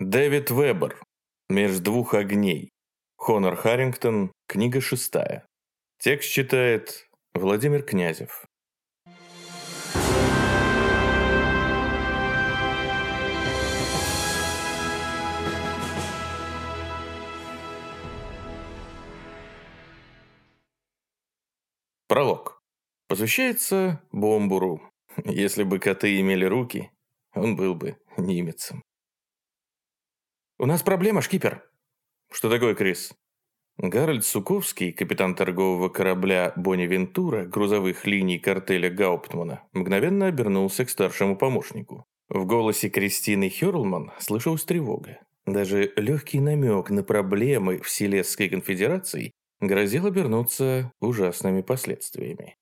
Дэвид Вебер. «Меж двух огней». Хонор Харрингтон. Книга шестая. Текст читает Владимир Князев. Пролог. Посвящается Бомбуру. Если бы коты имели руки, он был бы немецем. «У нас проблема, шкипер». «Что такое, Крис?» Гарольд Суковский, капитан торгового корабля «Бонневентура» грузовых линий картеля Гауптмана, мгновенно обернулся к старшему помощнику. В голосе Кристины Хёрлман слышалась тревога. Даже легкий намек на проблемы в Селесской конфедерации грозил обернуться ужасными последствиями.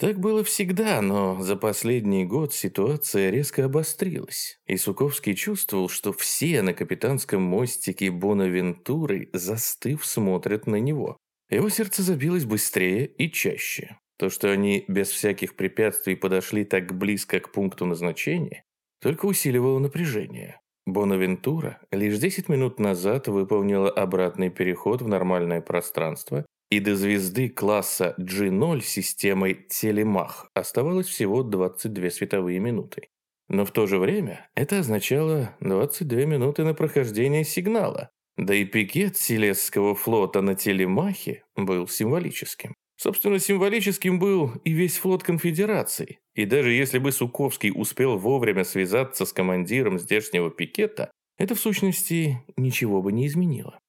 Так было всегда, но за последний год ситуация резко обострилась, и Суковский чувствовал, что все на капитанском мостике Бонавентуры, застыв, смотрят на него. Его сердце забилось быстрее и чаще. То, что они без всяких препятствий подошли так близко к пункту назначения, только усиливало напряжение. Бонавентура лишь 10 минут назад выполнила обратный переход в нормальное пространство и до звезды класса G0 системой Телемах оставалось всего 22 световые минуты. Но в то же время это означало 22 минуты на прохождение сигнала, да и пикет Селесского флота на Телемахе был символическим. Собственно, символическим был и весь флот конфедерации. И даже если бы Суковский успел вовремя связаться с командиром здешнего пикета, это в сущности ничего бы не изменило.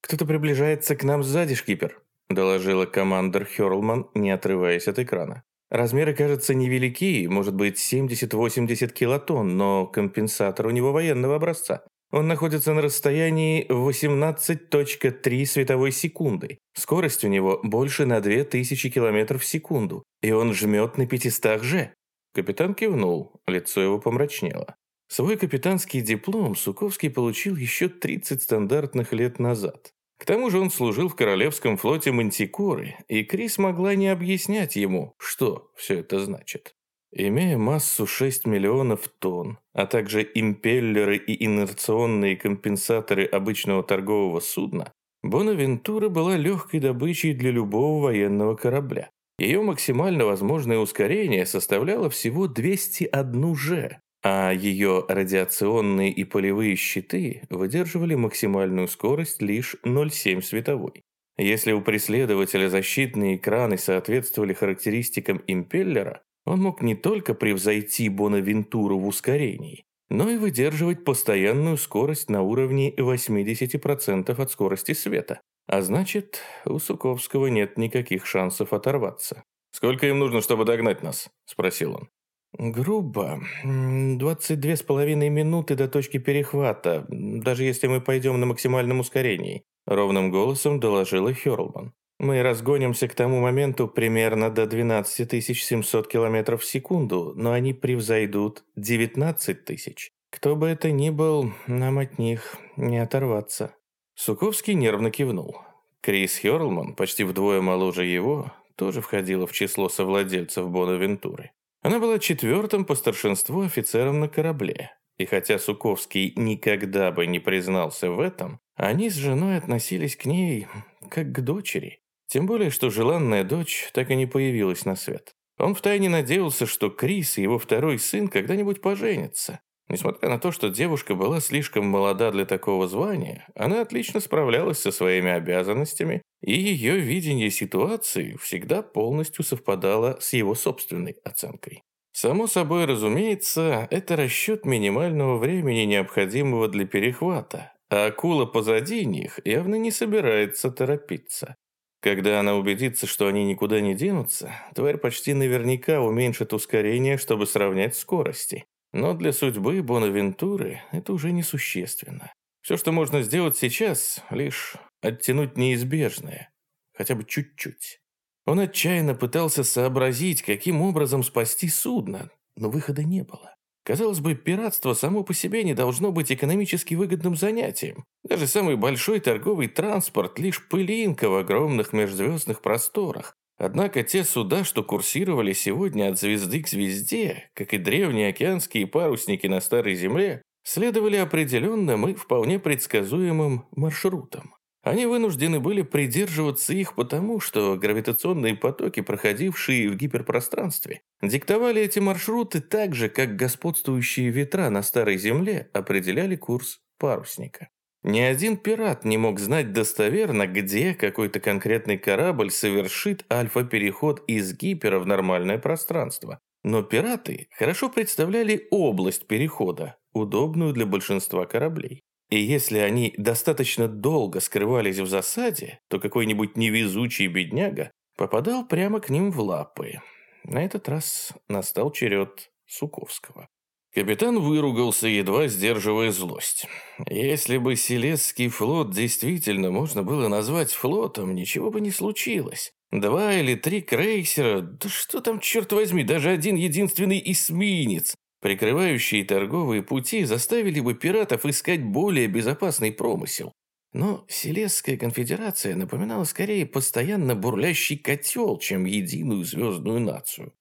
«Кто-то приближается к нам сзади, шкипер», – доложила командор Хёрлман, не отрываясь от экрана. Размеры, кажется, невелики, может быть 70-80 килотонн, но компенсатор у него военного образца. Он находится на расстоянии 18.3 световой секунды. Скорость у него больше на 2000 км в секунду, и он жмет на 500 же. Капитан кивнул, лицо его помрачнело. Свой капитанский диплом Суковский получил еще 30 стандартных лет назад. К тому же он служил в Королевском флоте Мантикоры, и Крис могла не объяснять ему, что все это значит. Имея массу 6 миллионов тонн, а также импеллеры и инерционные компенсаторы обычного торгового судна, Бонавентура была легкой добычей для любого военного корабля. Ее максимально возможное ускорение составляло всего 201 же, а ее радиационные и полевые щиты выдерживали максимальную скорость лишь 0,7 световой. Если у преследователя защитные экраны соответствовали характеристикам импеллера, он мог не только превзойти Бонавентуру в ускорении, но и выдерживать постоянную скорость на уровне 80% от скорости света. А значит, у Суковского нет никаких шансов оторваться. «Сколько им нужно, чтобы догнать нас?» – спросил он. «Грубо. 22 с половиной минуты до точки перехвата, даже если мы пойдем на максимальном ускорении», ровным голосом доложила Хёрлман. «Мы разгонимся к тому моменту примерно до 12 700 км в секунду, но они превзойдут 19 тысяч. Кто бы это ни был, нам от них не оторваться». Суковский нервно кивнул. Крис Хёрлман, почти вдвое моложе его, тоже входила в число совладельцев Бонавентуры. Она была четвертым по старшинству офицером на корабле. И хотя Суковский никогда бы не признался в этом, они с женой относились к ней как к дочери. Тем более, что желанная дочь так и не появилась на свет. Он втайне надеялся, что Крис и его второй сын когда-нибудь поженятся. Несмотря на то, что девушка была слишком молода для такого звания, она отлично справлялась со своими обязанностями, и ее видение ситуации всегда полностью совпадало с его собственной оценкой. Само собой разумеется, это расчет минимального времени, необходимого для перехвата, а акула позади них явно не собирается торопиться. Когда она убедится, что они никуда не денутся, тварь почти наверняка уменьшит ускорение, чтобы сравнять скорости. Но для судьбы Бонавентуры это уже несущественно. Все, что можно сделать сейчас, лишь оттянуть неизбежное. Хотя бы чуть-чуть. Он отчаянно пытался сообразить, каким образом спасти судно, но выхода не было. Казалось бы, пиратство само по себе не должно быть экономически выгодным занятием. Даже самый большой торговый транспорт – лишь пылинка в огромных межзвездных просторах, Однако те суда, что курсировали сегодня от звезды к звезде, как и древние океанские парусники на Старой Земле, следовали определенным и вполне предсказуемым маршрутам. Они вынуждены были придерживаться их потому, что гравитационные потоки, проходившие в гиперпространстве, диктовали эти маршруты так же, как господствующие ветра на Старой Земле определяли курс парусника. Ни один пират не мог знать достоверно, где какой-то конкретный корабль совершит альфа-переход из гипера в нормальное пространство. Но пираты хорошо представляли область перехода, удобную для большинства кораблей. И если они достаточно долго скрывались в засаде, то какой-нибудь невезучий бедняга попадал прямо к ним в лапы. На этот раз настал черед Суковского. Капитан выругался, едва сдерживая злость. Если бы Селесский флот действительно можно было назвать флотом, ничего бы не случилось. Два или три крейсера, да что там, черт возьми, даже один единственный эсминец, прикрывающие торговые пути, заставили бы пиратов искать более безопасный промысел. Но Селесская конфедерация напоминала скорее постоянно бурлящий котел, чем единую звездную нацию.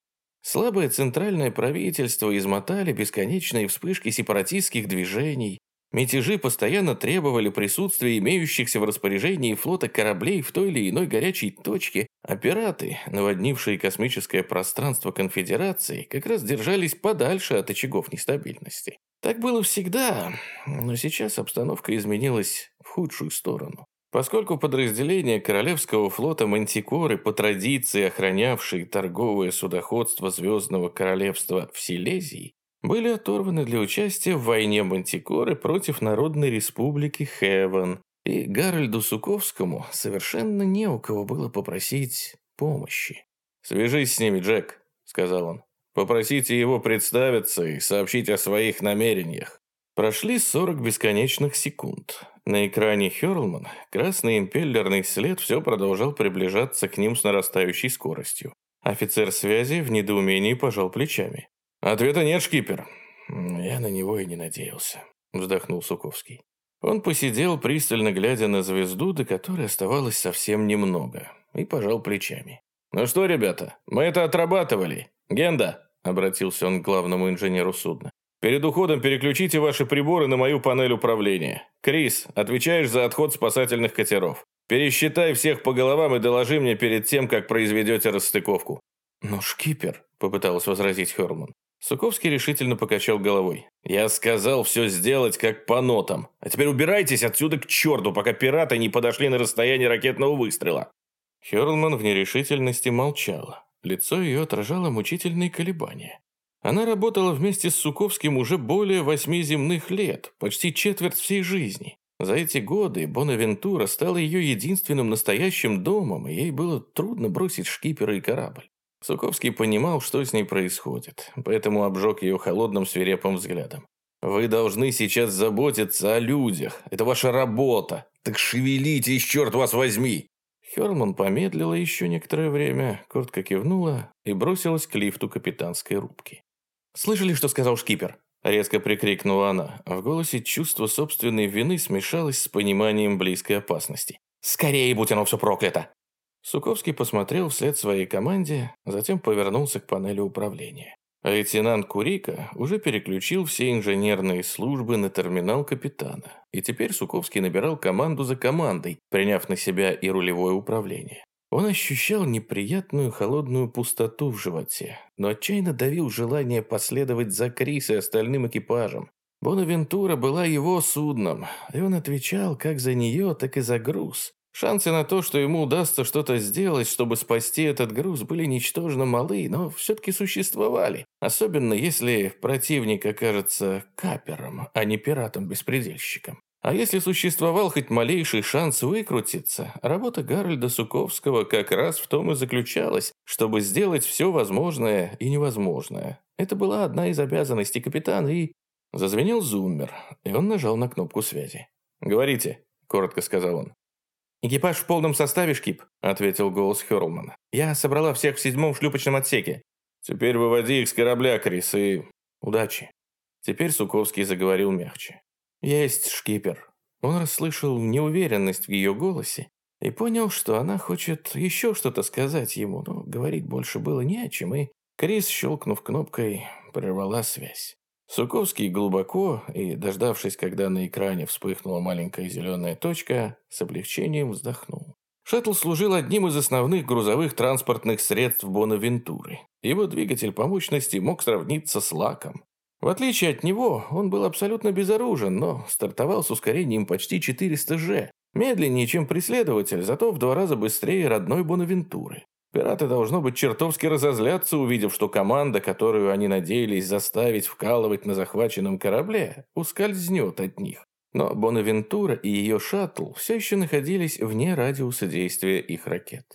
Слабое центральное правительство измотали бесконечные вспышки сепаратистских движений, Мятежи постоянно требовали присутствия имеющихся в распоряжении флота кораблей в той или иной горячей точке, а пираты, наводнившие космическое пространство конфедерации, как раз держались подальше от очагов нестабильности. Так было всегда, но сейчас обстановка изменилась в худшую сторону. Поскольку подразделения Королевского флота Мантикоры, по традиции охранявшие торговое судоходство Звездного Королевства в Силезии, были оторваны для участия в войне Мантикоры против Народной Республики Хевен, и Гарольду Суковскому совершенно не у кого было попросить помощи. «Свяжись с ними, Джек», — сказал он. «Попросите его представиться и сообщить о своих намерениях». Прошли 40 бесконечных секунд. На экране Хёрлман красный импеллерный след все продолжал приближаться к ним с нарастающей скоростью. Офицер связи в недоумении пожал плечами. «Ответа нет, шкипер». «Я на него и не надеялся», — вздохнул Суковский. Он посидел, пристально глядя на звезду, до которой оставалось совсем немного, и пожал плечами. «Ну что, ребята, мы это отрабатывали. Генда», — обратился он к главному инженеру судна, «перед уходом переключите ваши приборы на мою панель управления. Крис, отвечаешь за отход спасательных катеров. Пересчитай всех по головам и доложи мне перед тем, как произведете расстыковку». «Но шкипер», — попыталась возразить Херман, Суковский решительно покачал головой. «Я сказал все сделать как по нотам. А теперь убирайтесь отсюда к черту, пока пираты не подошли на расстояние ракетного выстрела». Херлман в нерешительности молчала. Лицо ее отражало мучительные колебания. Она работала вместе с Суковским уже более восьми земных лет, почти четверть всей жизни. За эти годы Бонавентура стала ее единственным настоящим домом, и ей было трудно бросить шкипера и корабль. Суковский понимал, что с ней происходит, поэтому обжег ее холодным свирепым взглядом. «Вы должны сейчас заботиться о людях. Это ваша работа. Так шевелитесь, черт вас возьми!» Херман помедлила еще некоторое время, коротко кивнула и бросилась к лифту капитанской рубки. «Слышали, что сказал шкипер?» Резко прикрикнула она. В голосе чувство собственной вины смешалось с пониманием близкой опасности. «Скорее, будь оно все проклято!» Суковский посмотрел вслед своей команде, затем повернулся к панели управления. Лейтенант Курика уже переключил все инженерные службы на терминал капитана, и теперь Суковский набирал команду за командой, приняв на себя и рулевое управление. Он ощущал неприятную холодную пустоту в животе, но отчаянно давил желание последовать за Крис и остальным экипажем. Бонавентура была его судном, и он отвечал как за нее, так и за груз. Шансы на то, что ему удастся что-то сделать, чтобы спасти этот груз, были ничтожно малы, но все-таки существовали. Особенно если противник окажется капером, а не пиратом-беспредельщиком. А если существовал хоть малейший шанс выкрутиться, работа Гарольда Суковского как раз в том и заключалась, чтобы сделать все возможное и невозможное. Это была одна из обязанностей капитана и... Зазвенел зуммер, и он нажал на кнопку связи. «Говорите», — коротко сказал он. «Экипаж в полном составе, Шкип», — ответил голос Хёрлмана. «Я собрала всех в седьмом шлюпочном отсеке». «Теперь выводи их с корабля, Крис, и...» «Удачи». Теперь Суковский заговорил мягче. «Есть, шкипер». Он расслышал неуверенность в ее голосе и понял, что она хочет еще что-то сказать ему, но говорить больше было не о чем, и Крис, щелкнув кнопкой, прервала связь. Суковский глубоко и, дождавшись, когда на экране вспыхнула маленькая зеленая точка, с облегчением вздохнул. Шаттл служил одним из основных грузовых транспортных средств Бонавентуры. Его двигатель по мощности мог сравниться с лаком. В отличие от него, он был абсолютно безоружен, но стартовал с ускорением почти 400 G. Медленнее, чем преследователь, зато в два раза быстрее родной Бонавентуры. Пираты, должно быть, чертовски разозлятся, увидев, что команда, которую они надеялись заставить вкалывать на захваченном корабле, ускользнет от них. Но Бонавентура и ее шаттл все еще находились вне радиуса действия их ракет.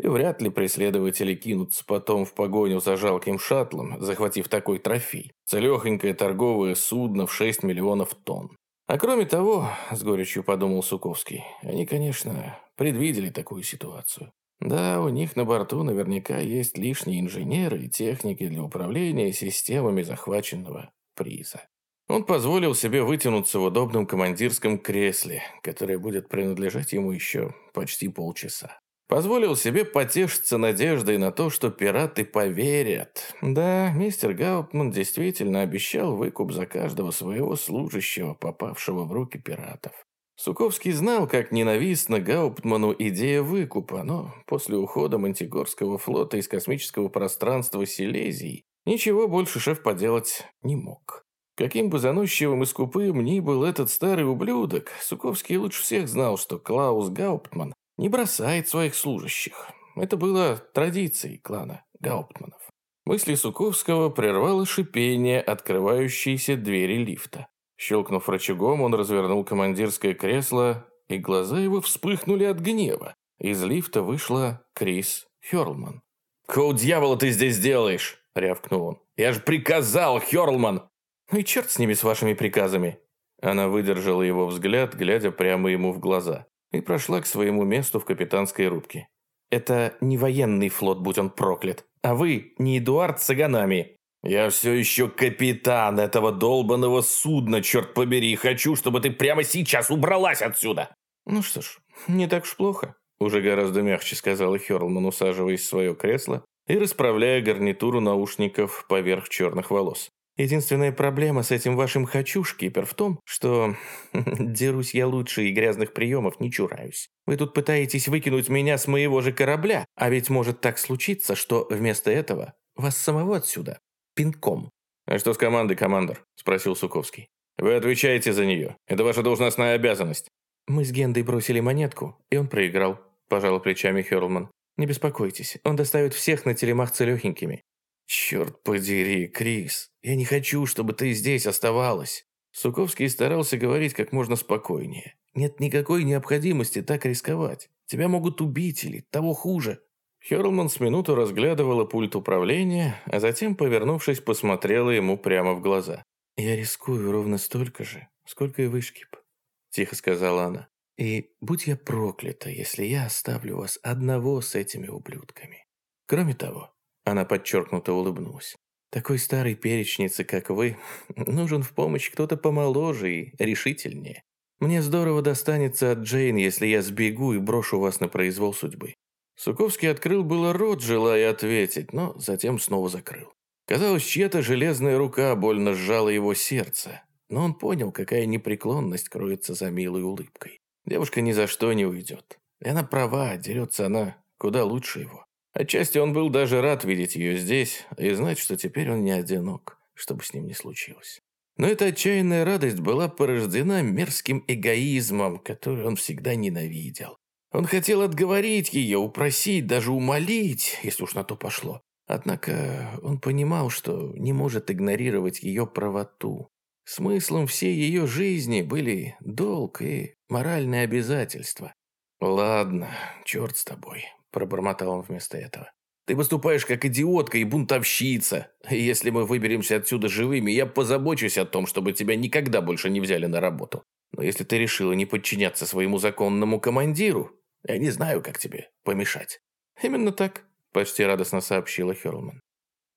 И вряд ли преследователи кинутся потом в погоню за жалким шаттлом, захватив такой трофей. Целехонькое торговое судно в 6 миллионов тонн. А кроме того, с горечью подумал Суковский, они, конечно, предвидели такую ситуацию. Да, у них на борту наверняка есть лишние инженеры и техники для управления системами захваченного приза. Он позволил себе вытянуться в удобном командирском кресле, которое будет принадлежать ему еще почти полчаса. Позволил себе потешиться надеждой на то, что пираты поверят. Да, мистер Гаутман действительно обещал выкуп за каждого своего служащего, попавшего в руки пиратов. Суковский знал, как ненавистна Гауптману идея выкупа, но после ухода Мантигорского флота из космического пространства Силезии ничего больше шеф поделать не мог. Каким бы заносчивым и скупым ни был этот старый ублюдок, Суковский лучше всех знал, что Клаус Гауптман не бросает своих служащих. Это было традицией клана Гауптманов. Мысли Суковского прервало шипение открывающейся двери лифта. Щелкнув рычагом, он развернул командирское кресло, и глаза его вспыхнули от гнева. Из лифта вышла Крис Хёрлман. «Какого дьявола ты здесь делаешь?» – рявкнул он. «Я же приказал, Хёрлман!» «Ну и черт с ними, с вашими приказами!» Она выдержала его взгляд, глядя прямо ему в глаза, и прошла к своему месту в капитанской рубке. «Это не военный флот, будь он проклят, а вы не Эдуард Саганами!» «Я все еще капитан этого долбанного судна, черт побери, хочу, чтобы ты прямо сейчас убралась отсюда!» «Ну что ж, не так уж плохо», — уже гораздо мягче сказала Херлман, усаживаясь в свое кресло и расправляя гарнитуру наушников поверх черных волос. Единственная проблема с этим вашим «хочу», шкипер, в том, что дерусь я лучше и грязных приемов не чураюсь. Вы тут пытаетесь выкинуть меня с моего же корабля, а ведь может так случиться, что вместо этого вас самого отсюда пинком. «А что с командой, командор?» – спросил Суковский. «Вы отвечаете за нее. Это ваша должностная обязанность». «Мы с Гендой бросили монетку, и он проиграл», – пожал плечами Херлман. «Не беспокойтесь, он доставит всех на телемах целехенькими». «Черт подери, Крис, я не хочу, чтобы ты здесь оставалась». Суковский старался говорить как можно спокойнее. «Нет никакой необходимости так рисковать. Тебя могут убить или того хуже. Херлман с минуту разглядывала пульт управления, а затем, повернувшись, посмотрела ему прямо в глаза. «Я рискую ровно столько же, сколько и вы, Шкип», – тихо сказала она. «И будь я проклята, если я оставлю вас одного с этими ублюдками. Кроме того», – она подчеркнуто улыбнулась, «такой старой перечнице, как вы, нужен в помощь кто-то помоложе и решительнее. Мне здорово достанется от Джейн, если я сбегу и брошу вас на произвол судьбы. Суковский открыл было рот, желая ответить, но затем снова закрыл. Казалось, чья-то железная рука больно сжала его сердце, но он понял, какая непреклонность кроется за милой улыбкой. Девушка ни за что не уйдет. И она права, дерется она куда лучше его. Отчасти он был даже рад видеть ее здесь и знать, что теперь он не одинок, что бы с ним ни случилось. Но эта отчаянная радость была порождена мерзким эгоизмом, который он всегда ненавидел. Он хотел отговорить ее, упросить, даже умолить, если уж на то пошло. Однако он понимал, что не может игнорировать ее правоту. Смыслом всей ее жизни были долг и моральные обязательства. «Ладно, черт с тобой», – пробормотал он вместо этого. «Ты выступаешь как идиотка и бунтовщица. если мы выберемся отсюда живыми, я позабочусь о том, чтобы тебя никогда больше не взяли на работу. Но если ты решила не подчиняться своему законному командиру, я не знаю, как тебе помешать». «Именно так», – почти радостно сообщила Херлман.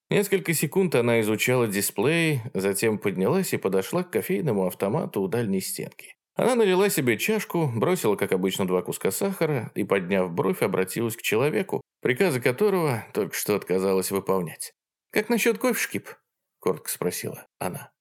Несколько секунд она изучала дисплей, затем поднялась и подошла к кофейному автомату у дальней стенки. Она налила себе чашку, бросила, как обычно, два куска сахара и, подняв бровь, обратилась к человеку, приказы которого только что отказалась выполнять. «Как насчет кофе, Шкип?» – коротко спросила она.